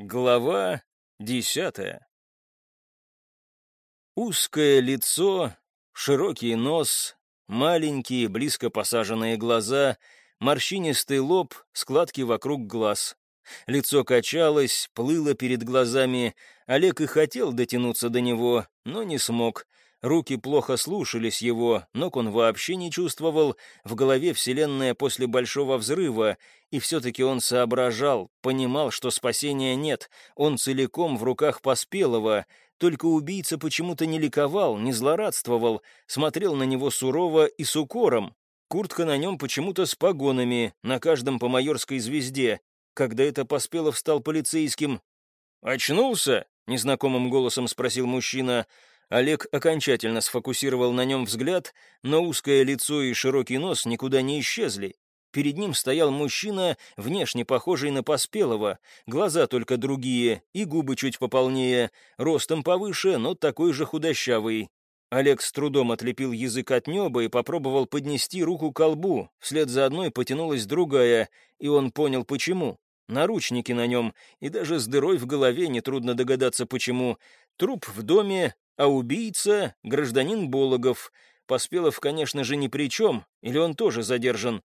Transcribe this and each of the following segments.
Глава десятая Узкое лицо, широкий нос, маленькие, близко посаженные глаза, морщинистый лоб, складки вокруг глаз. Лицо качалось, плыло перед глазами. Олег и хотел дотянуться до него, но не смог. Руки плохо слушались его, ног он вообще не чувствовал, в голове вселенная после большого взрыва, и все-таки он соображал, понимал, что спасения нет, он целиком в руках Поспелого, только убийца почему-то не ликовал, не злорадствовал, смотрел на него сурово и с укором. Куртка на нем почему-то с погонами, на каждом по майорской звезде. Когда это Поспелов стал полицейским? «Очнулся?» — незнакомым голосом спросил мужчина — Олег окончательно сфокусировал на нем взгляд, но узкое лицо и широкий нос никуда не исчезли. Перед ним стоял мужчина, внешне похожий на Поспелого, глаза только другие, и губы чуть пополнее, ростом повыше, но такой же худощавый. Олег с трудом отлепил язык от неба и попробовал поднести руку к колбу, вслед за одной потянулась другая, и он понял, почему. Наручники на нем, и даже с дырой в голове нетрудно догадаться, почему. Труп в доме, а убийца — гражданин Бологов. Поспелов, конечно же, ни при чем, или он тоже задержан.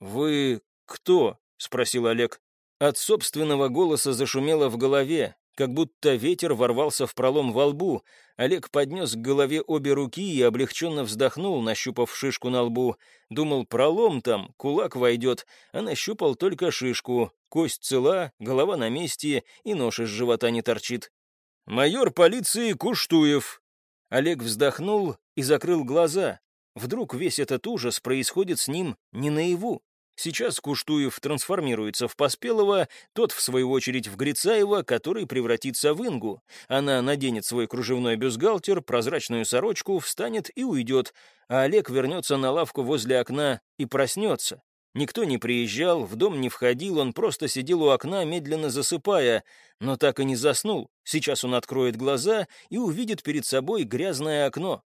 «Вы кто?» — спросил Олег. От собственного голоса зашумело в голове, как будто ветер ворвался в пролом во лбу. Олег поднес к голове обе руки и облегченно вздохнул, нащупав шишку на лбу. Думал, пролом там, кулак войдет, а нащупал только шишку. Кость цела, голова на месте и нож из живота не торчит. «Майор полиции Куштуев». Олег вздохнул и закрыл глаза. Вдруг весь этот ужас происходит с ним не наяву. Сейчас Куштуев трансформируется в Поспелого, тот, в свою очередь, в Грицаева, который превратится в Ингу. Она наденет свой кружевной бюстгальтер, прозрачную сорочку, встанет и уйдет, а Олег вернется на лавку возле окна и проснется. Никто не приезжал, в дом не входил, он просто сидел у окна, медленно засыпая, но так и не заснул. Сейчас он откроет глаза и увидит перед собой грязное окно.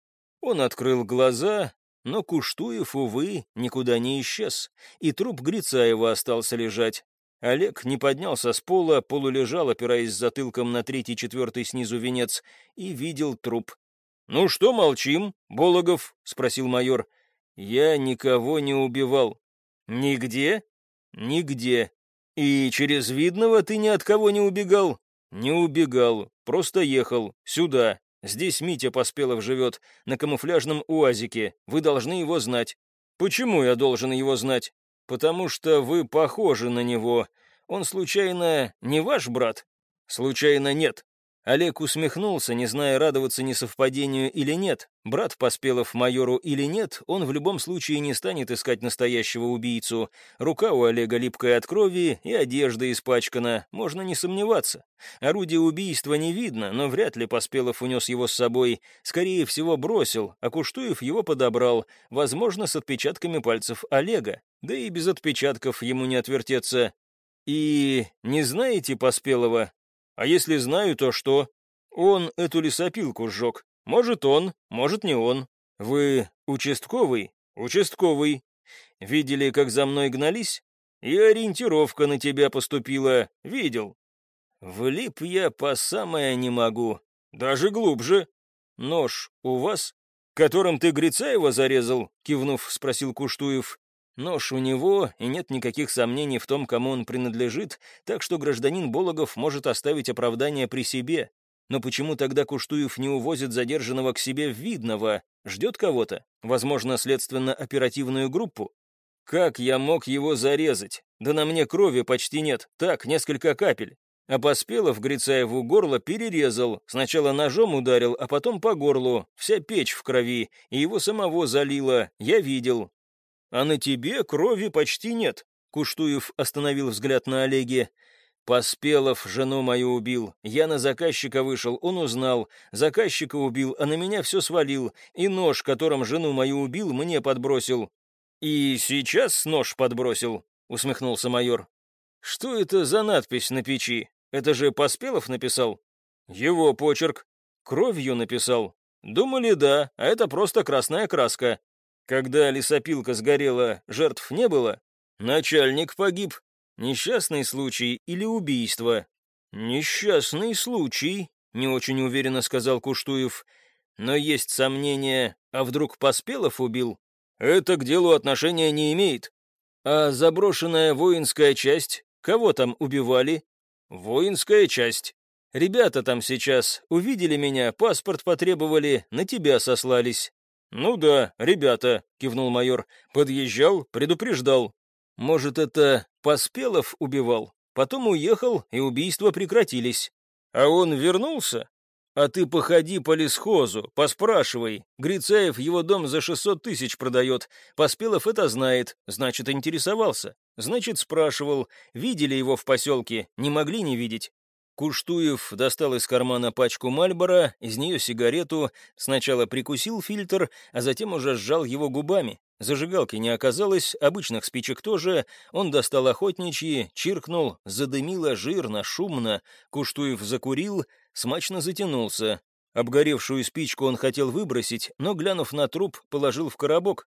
Он открыл глаза, но Куштуев, увы, никуда не исчез, и труп Грицаева остался лежать. Олег не поднялся с пола, полулежал, опираясь затылком на третий-четвертый снизу венец, и видел труп. «Ну что молчим, Бологов?» — спросил майор. «Я никого не убивал», «Нигде?» «Нигде. И через Видного ты ни от кого не убегал?» «Не убегал, просто ехал. Сюда. Здесь Митя Поспелов живет, на камуфляжном УАЗике. Вы должны его знать». «Почему я должен его знать?» «Потому что вы похожи на него. Он, случайно, не ваш брат?» «Случайно нет. Олег усмехнулся, не зная, радоваться несовпадению или нет. Брат Поспелов майору или нет, он в любом случае не станет искать настоящего убийцу. Рука у Олега липкая от крови и одежда испачкана, можно не сомневаться. Орудие убийства не видно, но вряд ли Поспелов унес его с собой. Скорее всего, бросил, а Куштуев его подобрал, возможно, с отпечатками пальцев Олега. Да и без отпечатков ему не отвертеться. «И не знаете Поспелова?» А если знаю, то что? Он эту лесопилку сжег. Может, он, может, не он. Вы участковый? Участковый. Видели, как за мной гнались? И ориентировка на тебя поступила. Видел. Влип я по самое не могу. Даже глубже. Нож у вас? Которым ты Грицаева зарезал? Кивнув, спросил Куштуев. Нож у него, и нет никаких сомнений в том, кому он принадлежит, так что гражданин Бологов может оставить оправдание при себе. Но почему тогда Куштуев не увозит задержанного к себе Видного? Ждет кого-то? Возможно, следственно-оперативную группу? Как я мог его зарезать? Да на мне крови почти нет. Так, несколько капель. А Поспелов Грицаеву горло перерезал. Сначала ножом ударил, а потом по горлу. Вся печь в крови, и его самого залило. Я видел а на тебе крови почти нет». Куштуев остановил взгляд на Олеге. «Поспелов жену мою убил. Я на заказчика вышел, он узнал. Заказчика убил, а на меня все свалил. И нож, которым жену мою убил, мне подбросил». «И сейчас нож подбросил», — усмехнулся майор. «Что это за надпись на печи? Это же Поспелов написал?» «Его почерк. Кровью написал. Думали, да, а это просто красная краска. Когда лесопилка сгорела, жертв не было? Начальник погиб. Несчастный случай или убийство? «Несчастный случай», — не очень уверенно сказал Куштуев. «Но есть сомнения, а вдруг Поспелов убил? Это к делу отношения не имеет. А заброшенная воинская часть? Кого там убивали? Воинская часть. Ребята там сейчас увидели меня, паспорт потребовали, на тебя сослались. «Ну да, ребята», — кивнул майор. «Подъезжал, предупреждал. Может, это Поспелов убивал? Потом уехал, и убийства прекратились. А он вернулся? А ты походи по лесхозу, поспрашивай. Грицаев его дом за 600 тысяч продает. Поспелов это знает, значит, интересовался. Значит, спрашивал, видели его в поселке, не могли не видеть. Куштуев достал из кармана пачку Мальбора, из нее сигарету, сначала прикусил фильтр, а затем уже сжал его губами. Зажигалки не оказалось, обычных спичек тоже. Он достал охотничьи, чиркнул, задымило жирно, шумно. Куштуев закурил, смачно затянулся. Обгоревшую спичку он хотел выбросить, но, глянув на труп, положил в коробок.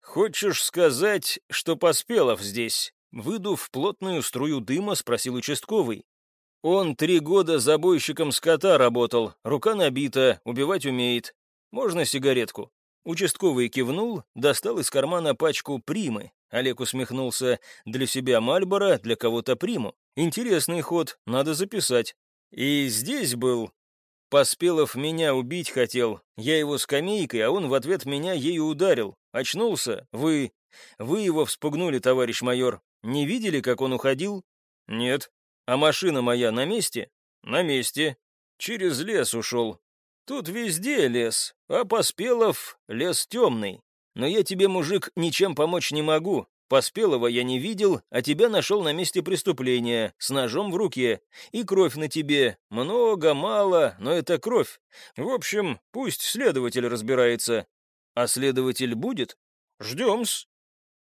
«Хочешь сказать, что Поспелов здесь?» Выдув плотную струю дыма, спросил участковый. «Он три года забойщиком скота работал, рука набита, убивать умеет. Можно сигаретку?» Участковый кивнул, достал из кармана пачку примы. Олег усмехнулся. «Для себя Мальбора, для кого-то приму. Интересный ход, надо записать». «И здесь был...» Поспелов меня убить хотел. Я его скамейкой, а он в ответ меня ею ударил. Очнулся? Вы... Вы его вспугнули, товарищ майор. Не видели, как он уходил? Нет. А машина моя на месте? На месте. Через лес ушел. Тут везде лес, а Поспелов — лес темный. Но я тебе, мужик, ничем помочь не могу. Поспелого я не видел, а тебя нашел на месте преступления, с ножом в руке. И кровь на тебе. Много, мало, но это кровь. В общем, пусть следователь разбирается. А следователь будет? Ждем-с.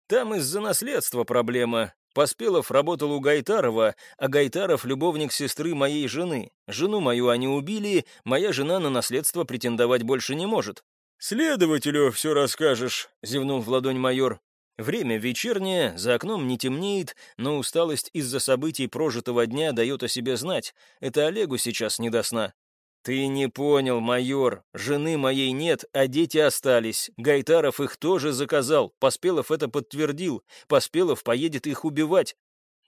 Там из-за наследства проблема. Поспелов работал у Гайтарова, а Гайтаров — любовник сестры моей жены. Жену мою они убили, моя жена на наследство претендовать больше не может. «Следователю все расскажешь», — зевнул в ладонь майор. Время вечернее, за окном не темнеет, но усталость из-за событий прожитого дня дает о себе знать. Это Олегу сейчас не до сна. «Ты не понял, майор. Жены моей нет, а дети остались. Гайтаров их тоже заказал. Поспелов это подтвердил. Поспелов поедет их убивать».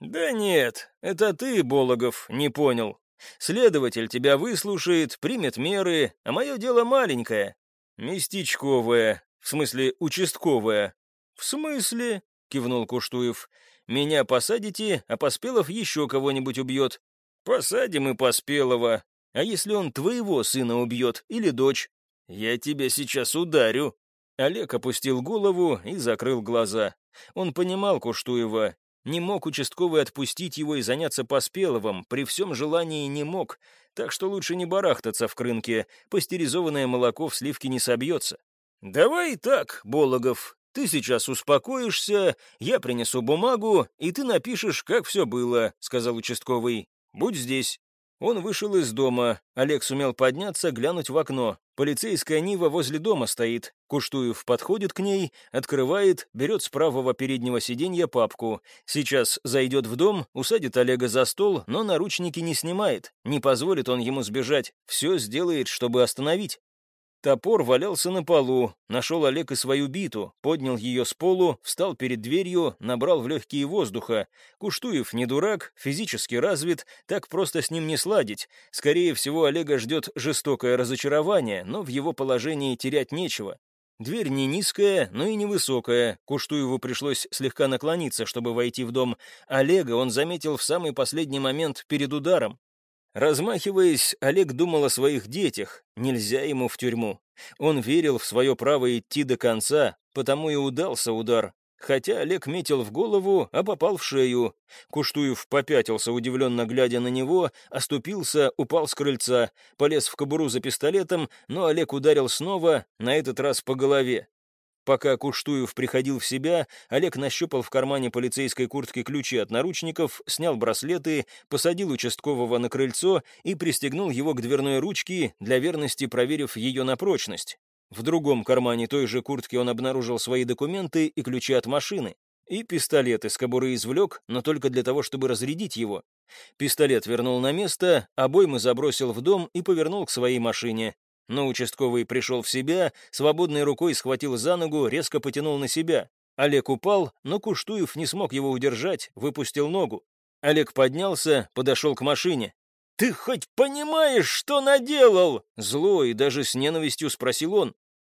«Да нет, это ты, Бологов, не понял. Следователь тебя выслушает, примет меры, а мое дело маленькое. Местечковое, в смысле участковое». «В смысле?» — кивнул Куштуев. «Меня посадите, а Поспелов еще кого-нибудь убьет». «Посадим и Поспелова. А если он твоего сына убьет или дочь? Я тебя сейчас ударю». Олег опустил голову и закрыл глаза. Он понимал Куштуева. Не мог участковый отпустить его и заняться Поспеловым, при всем желании не мог, так что лучше не барахтаться в крынке, пастеризованное молоко в сливке не собьется. «Давай так, Бологов, ты сейчас успокоишься, я принесу бумагу, и ты напишешь, как все было», — сказал участковый. «Будь здесь». Он вышел из дома. Олег сумел подняться, глянуть в окно. Полицейская Нива возле дома стоит. Куштуев подходит к ней, открывает, берет с правого переднего сиденья папку. Сейчас зайдет в дом, усадит Олега за стол, но наручники не снимает. Не позволит он ему сбежать. Все сделает, чтобы остановить. Топор валялся на полу. Нашел Олег и свою биту, поднял ее с полу, встал перед дверью, набрал в легкие воздуха. Куштуев не дурак, физически развит, так просто с ним не сладить. Скорее всего, Олега ждет жестокое разочарование, но в его положении терять нечего. Дверь не низкая, но и не высокая. Куштуеву пришлось слегка наклониться, чтобы войти в дом. Олега он заметил в самый последний момент перед ударом. Размахиваясь, Олег думал о своих детях. Нельзя ему в тюрьму. Он верил в свое право идти до конца, потому и удался удар. Хотя Олег метил в голову, а попал в шею. Куштуев попятился, удивленно глядя на него, оступился, упал с крыльца, полез в кобуру за пистолетом, но Олег ударил снова, на этот раз по голове. Пока Куштуев приходил в себя, Олег нащупал в кармане полицейской куртки ключи от наручников, снял браслеты, посадил участкового на крыльцо и пристегнул его к дверной ручке, для верности проверив ее на прочность. В другом кармане той же куртки он обнаружил свои документы и ключи от машины. И пистолет из кобуры извлек, но только для того, чтобы разрядить его. Пистолет вернул на место, обоймы забросил в дом и повернул к своей машине. Но участковый пришел в себя, свободной рукой схватил за ногу, резко потянул на себя. Олег упал, но Куштуев не смог его удержать, выпустил ногу. Олег поднялся, подошел к машине. «Ты хоть понимаешь, что наделал?» Зло и даже с ненавистью спросил он.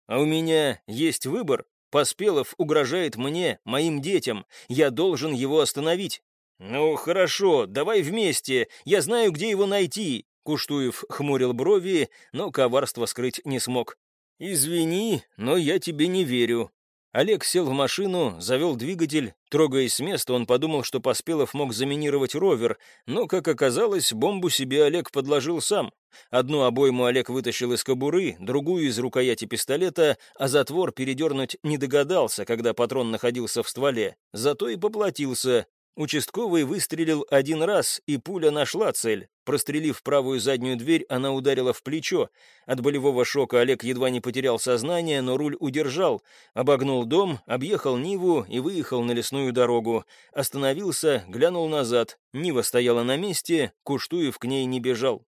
«А у меня есть выбор. Поспелов угрожает мне, моим детям. Я должен его остановить». «Ну, хорошо, давай вместе. Я знаю, где его найти». Куштуев хмурил брови, но коварство скрыть не смог. «Извини, но я тебе не верю. Олег сел в машину, завел двигатель. Трогаясь с места, он подумал, что Поспелов мог заминировать ровер, но, как оказалось, бомбу себе Олег подложил сам. Одну обойму Олег вытащил из кобуры, другую из рукояти пистолета, а затвор передернуть не догадался, когда патрон находился в стволе. Зато и поплатился. Участковый выстрелил один раз, и пуля нашла цель. Прострелив правую заднюю дверь, она ударила в плечо. От болевого шока Олег едва не потерял сознание, но руль удержал. Обогнул дом, объехал Ниву и выехал на лесную дорогу. Остановился, глянул назад. Нива стояла на месте, Куштуев к ней не бежал.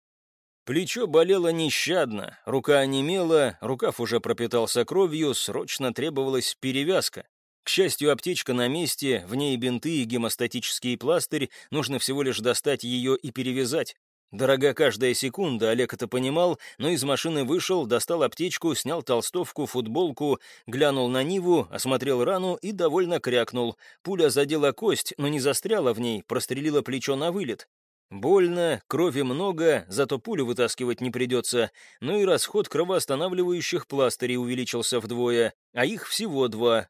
Плечо болело нещадно, рука онемела, рукав уже пропитался кровью, срочно требовалась перевязка. К счастью, аптечка на месте, в ней бинты и гемостатический пластырь, нужно всего лишь достать ее и перевязать. Дорога каждая секунда, Олег это понимал, но из машины вышел, достал аптечку, снял толстовку, футболку, глянул на Ниву, осмотрел рану и довольно крякнул. Пуля задела кость, но не застряла в ней, прострелила плечо на вылет. Больно, крови много, зато пулю вытаскивать не придется, ну и расход кровоостанавливающих пластырей увеличился вдвое, а их всего два,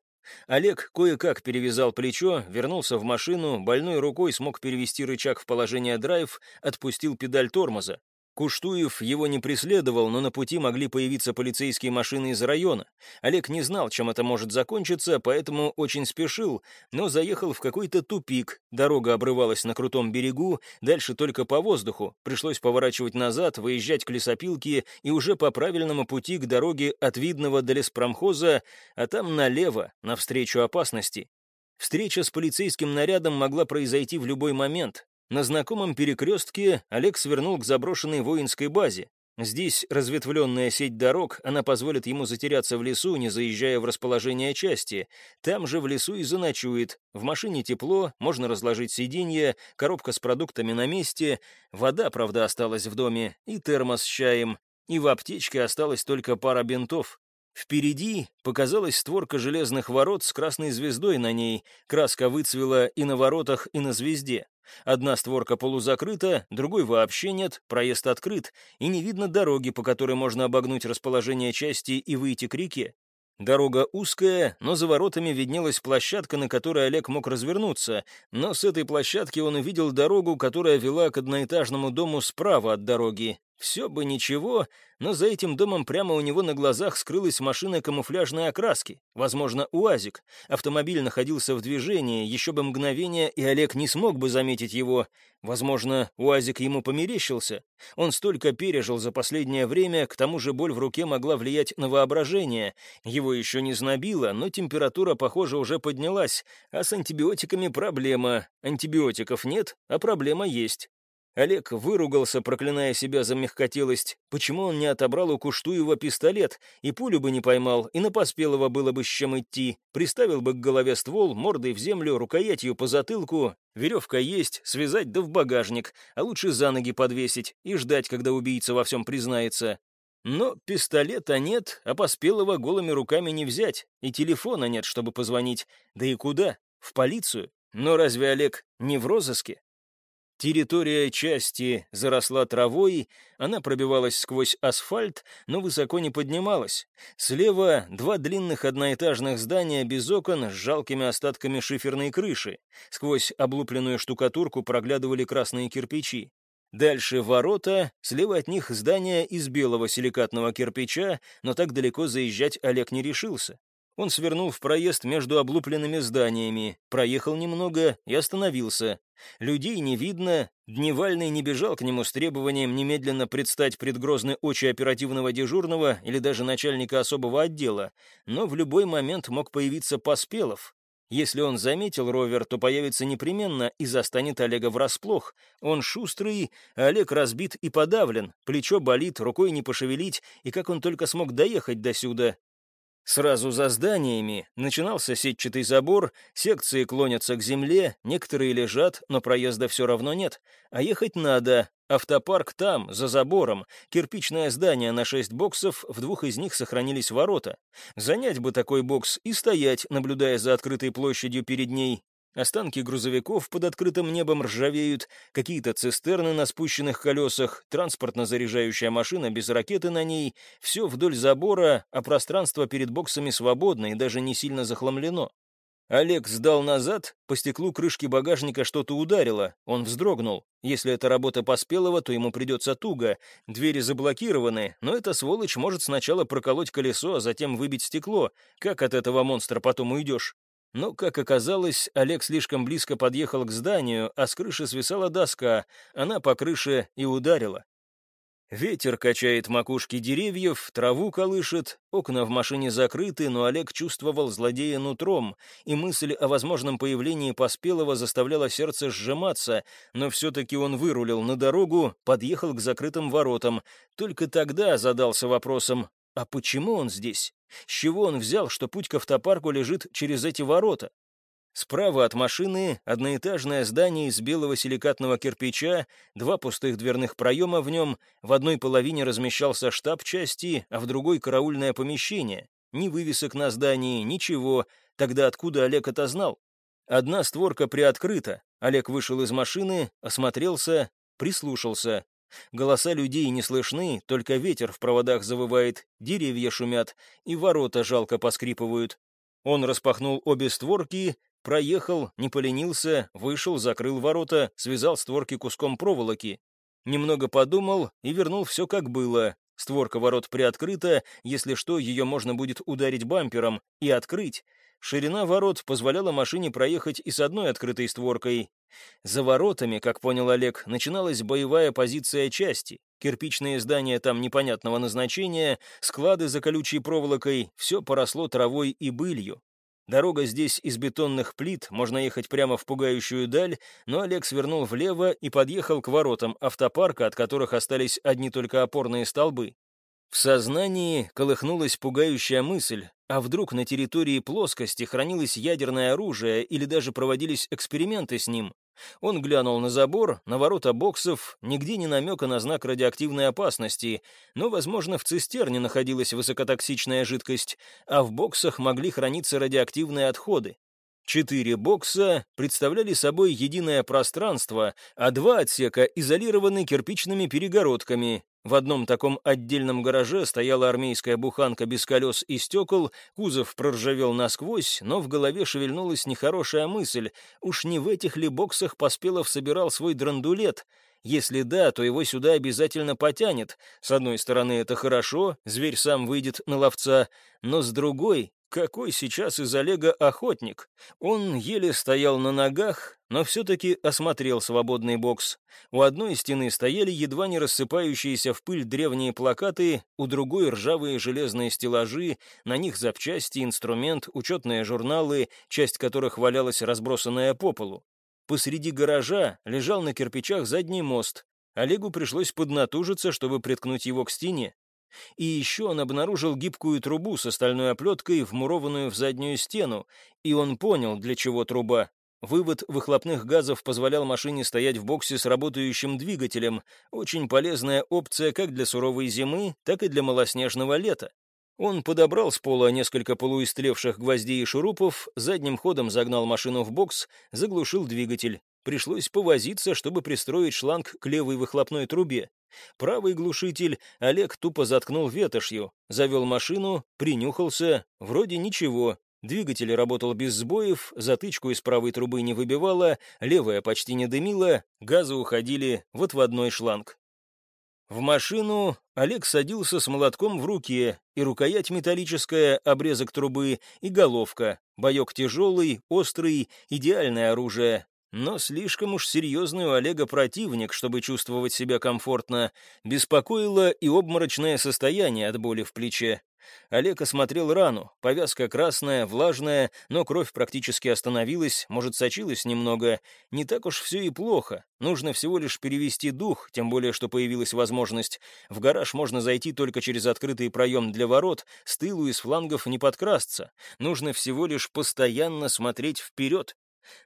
Олег кое-как перевязал плечо, вернулся в машину, больной рукой смог перевести рычаг в положение драйв, отпустил педаль тормоза. Куштуев его не преследовал, но на пути могли появиться полицейские машины из района. Олег не знал, чем это может закончиться, поэтому очень спешил, но заехал в какой-то тупик. Дорога обрывалась на крутом берегу, дальше только по воздуху. Пришлось поворачивать назад, выезжать к лесопилке и уже по правильному пути к дороге от Видного до леспромхоза, а там налево, навстречу опасности. Встреча с полицейским нарядом могла произойти в любой момент. На знакомом перекрестке Олег свернул к заброшенной воинской базе. Здесь разветвленная сеть дорог, она позволит ему затеряться в лесу, не заезжая в расположение части. Там же в лесу и заночует. В машине тепло, можно разложить сиденье, коробка с продуктами на месте. Вода, правда, осталась в доме, и термос с чаем. И в аптечке осталась только пара бинтов. Впереди показалась створка железных ворот с красной звездой на ней. Краска выцвела и на воротах, и на звезде. Одна створка полузакрыта, другой вообще нет, проезд открыт, и не видно дороги, по которой можно обогнуть расположение части и выйти к реке. Дорога узкая, но за воротами виднелась площадка, на которой Олег мог развернуться, но с этой площадки он увидел дорогу, которая вела к одноэтажному дому справа от дороги. Все бы ничего, но за этим домом прямо у него на глазах скрылась машина камуфляжной окраски, возможно, УАЗик. Автомобиль находился в движении, еще бы мгновение, и Олег не смог бы заметить его. Возможно, УАЗик ему померещился. Он столько пережил за последнее время, к тому же боль в руке могла влиять на воображение. Его еще не знобило, но температура, похоже, уже поднялась, а с антибиотиками проблема. Антибиотиков нет, а проблема есть. Олег выругался, проклиная себя за мягкотелость. Почему он не отобрал у Куштуева пистолет, и пулю бы не поймал, и на Поспелого было бы с чем идти. Приставил бы к голове ствол, мордой в землю, рукоятью по затылку. Веревка есть, связать да в багажник, а лучше за ноги подвесить и ждать, когда убийца во всем признается. Но пистолета нет, а Поспелого голыми руками не взять, и телефона нет, чтобы позвонить. Да и куда? В полицию? Но разве Олег не в розыске? Территория части заросла травой, она пробивалась сквозь асфальт, но высоко не поднималась. Слева два длинных одноэтажных здания без окон с жалкими остатками шиферной крыши. Сквозь облупленную штукатурку проглядывали красные кирпичи. Дальше ворота, слева от них здание из белого силикатного кирпича, но так далеко заезжать Олег не решился. Он свернул в проезд между облупленными зданиями, проехал немного и остановился. Людей не видно, Дневальный не бежал к нему с требованием немедленно предстать пред грозной очи оперативного дежурного или даже начальника особого отдела, но в любой момент мог появиться Поспелов. Если он заметил ровер, то появится непременно и застанет Олега врасплох. Он шустрый, Олег разбит и подавлен, плечо болит, рукой не пошевелить, и как он только смог доехать до сюда. Сразу за зданиями начинался сетчатый забор, секции клонятся к земле, некоторые лежат, но проезда все равно нет. А ехать надо. Автопарк там, за забором. Кирпичное здание на шесть боксов, в двух из них сохранились ворота. Занять бы такой бокс и стоять, наблюдая за открытой площадью перед ней. Останки грузовиков под открытым небом ржавеют, какие-то цистерны на спущенных колесах, транспортно-заряжающая машина без ракеты на ней. Все вдоль забора, а пространство перед боксами свободно и даже не сильно захламлено. Олег сдал назад, по стеклу крышки багажника что-то ударило, он вздрогнул. Если это работа Поспелого, то ему придется туго. Двери заблокированы, но эта сволочь может сначала проколоть колесо, а затем выбить стекло. Как от этого монстра потом уйдешь? Но, как оказалось, Олег слишком близко подъехал к зданию, а с крыши свисала доска, она по крыше и ударила. Ветер качает макушки деревьев, траву колышет, окна в машине закрыты, но Олег чувствовал злодея нутром, и мысль о возможном появлении Поспелого заставляла сердце сжиматься, но все-таки он вырулил на дорогу, подъехал к закрытым воротам. Только тогда задался вопросом, а почему он здесь? С чего он взял, что путь к автопарку лежит через эти ворота? Справа от машины одноэтажное здание из белого силикатного кирпича, два пустых дверных проема в нем, в одной половине размещался штаб части, а в другой — караульное помещение. Ни вывесок на здании, ничего. Тогда откуда Олег это знал? Одна створка приоткрыта. Олег вышел из машины, осмотрелся, прислушался. Голоса людей не слышны, только ветер в проводах завывает, деревья шумят, и ворота жалко поскрипывают. Он распахнул обе створки, проехал, не поленился, вышел, закрыл ворота, связал створки куском проволоки. Немного подумал и вернул все как было. Створка ворот приоткрыта, если что, ее можно будет ударить бампером и открыть. Ширина ворот позволяла машине проехать и с одной открытой створкой. За воротами, как понял Олег, начиналась боевая позиция части. Кирпичные здания там непонятного назначения, склады за колючей проволокой, все поросло травой и былью. Дорога здесь из бетонных плит, можно ехать прямо в пугающую даль, но Олег свернул влево и подъехал к воротам автопарка, от которых остались одни только опорные столбы. В сознании колыхнулась пугающая мысль, а вдруг на территории плоскости хранилось ядерное оружие или даже проводились эксперименты с ним? Он глянул на забор, на ворота боксов, нигде не намека на знак радиоактивной опасности, но, возможно, в цистерне находилась высокотоксичная жидкость, а в боксах могли храниться радиоактивные отходы. Четыре бокса представляли собой единое пространство, а два отсека изолированы кирпичными перегородками. В одном таком отдельном гараже стояла армейская буханка без колес и стекол, кузов проржавел насквозь, но в голове шевельнулась нехорошая мысль. Уж не в этих ли боксах Поспелов собирал свой драндулет? Если да, то его сюда обязательно потянет. С одной стороны, это хорошо, зверь сам выйдет на ловца, но с другой, какой сейчас из Олега охотник? Он еле стоял на ногах, но все-таки осмотрел свободный бокс. У одной стены стояли едва не рассыпающиеся в пыль древние плакаты, у другой ржавые железные стеллажи, на них запчасти, инструмент, учетные журналы, часть которых валялась разбросанная по полу. Посреди гаража лежал на кирпичах задний мост. Олегу пришлось поднатужиться, чтобы приткнуть его к стене. И еще он обнаружил гибкую трубу с стальной оплеткой, вмурованную в заднюю стену, и он понял, для чего труба. Вывод выхлопных газов позволял машине стоять в боксе с работающим двигателем. Очень полезная опция как для суровой зимы, так и для малоснежного лета. Он подобрал с пола несколько полуистлевших гвоздей и шурупов, задним ходом загнал машину в бокс, заглушил двигатель. Пришлось повозиться, чтобы пристроить шланг к левой выхлопной трубе. Правый глушитель Олег тупо заткнул ветошью, завел машину, принюхался, вроде ничего. Двигатель работал без сбоев, затычку из правой трубы не выбивала, левая почти не дымила, газы уходили в отводной шланг. В машину Олег садился с молотком в руке, и рукоять металлическая, обрезок трубы, и головка. Боек тяжелый, острый, идеальное оружие. Но слишком уж серьезный у Олега противник, чтобы чувствовать себя комфортно. Беспокоило и обморочное состояние от боли в плече. Олег осмотрел рану. Повязка красная, влажная, но кровь практически остановилась, может, сочилась немного. Не так уж все и плохо. Нужно всего лишь перевести дух, тем более, что появилась возможность. В гараж можно зайти только через открытый проем для ворот, с тылу и с флангов не подкрасться. Нужно всего лишь постоянно смотреть вперед.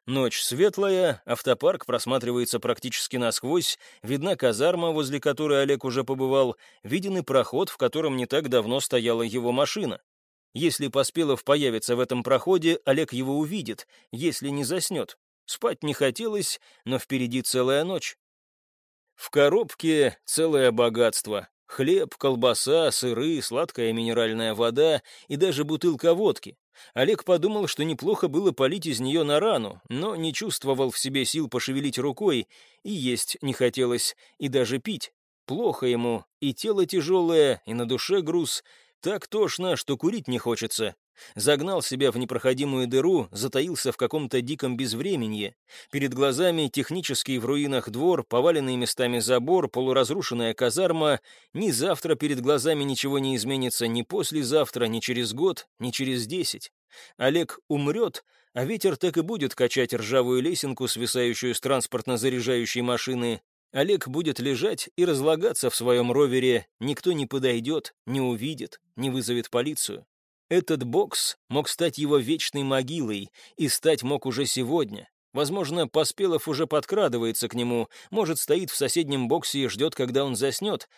Ночь светлая, автопарк просматривается практически насквозь, видна казарма, возле которой Олег уже побывал, виден и проход, в котором не так давно стояла его машина. Если Поспелов появится в этом проходе, Олег его увидит, если не заснет. Спать не хотелось, но впереди целая ночь. В коробке целое богатство. Хлеб, колбаса, сыры, сладкая минеральная вода и даже бутылка водки. Олег подумал, что неплохо было полить из нее на рану, но не чувствовал в себе сил пошевелить рукой, и есть не хотелось, и даже пить. Плохо ему, и тело тяжелое, и на душе груз. Так тошно, что курить не хочется. Загнал себя в непроходимую дыру, затаился в каком-то диком безвременье. Перед глазами технический в руинах двор, поваленный местами забор, полуразрушенная казарма. Ни завтра перед глазами ничего не изменится, ни послезавтра, ни через год, ни через десять. Олег умрет, а ветер так и будет качать ржавую лесенку, свисающую с транспортно-заряжающей машины. Олег будет лежать и разлагаться в своем ровере, никто не подойдет, не увидит, не вызовет полицию. Этот бокс мог стать его вечной могилой, и стать мог уже сегодня. Возможно, Поспелов уже подкрадывается к нему, может, стоит в соседнем боксе и ждет, когда он заснет.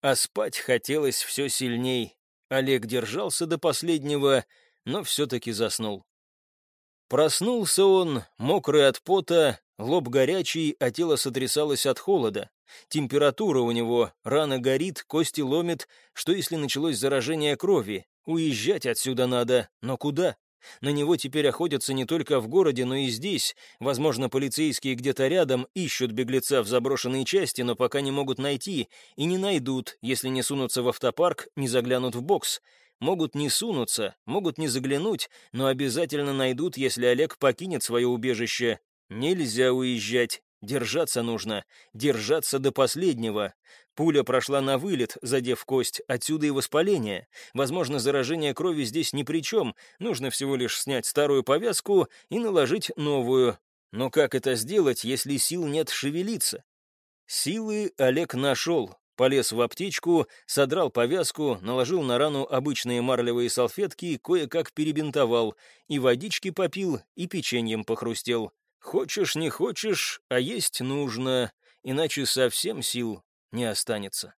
А спать хотелось все сильней. Олег держался до последнего, но все-таки заснул. Проснулся он, мокрый от пота, лоб горячий, а тело сотрясалось от холода. Температура у него, рана горит, кости ломит. Что если началось заражение крови? Уезжать отсюда надо, но куда? На него теперь охотятся не только в городе, но и здесь. Возможно, полицейские где-то рядом ищут беглеца в заброшенной части, но пока не могут найти. И не найдут, если не сунутся в автопарк, не заглянут в бокс. Могут не сунуться, могут не заглянуть, но обязательно найдут, если Олег покинет свое убежище. Нельзя уезжать. Держаться нужно, держаться до последнего. Пуля прошла на вылет, задев кость, отсюда и воспаление. Возможно, заражение крови здесь ни при чем, нужно всего лишь снять старую повязку и наложить новую. Но как это сделать, если сил нет шевелиться? Силы Олег нашел, полез в аптечку, содрал повязку, наложил на рану обычные марлевые салфетки, кое-как перебинтовал, и водички попил, и печеньем похрустел. Хочешь, не хочешь, а есть нужно, иначе совсем сил не останется.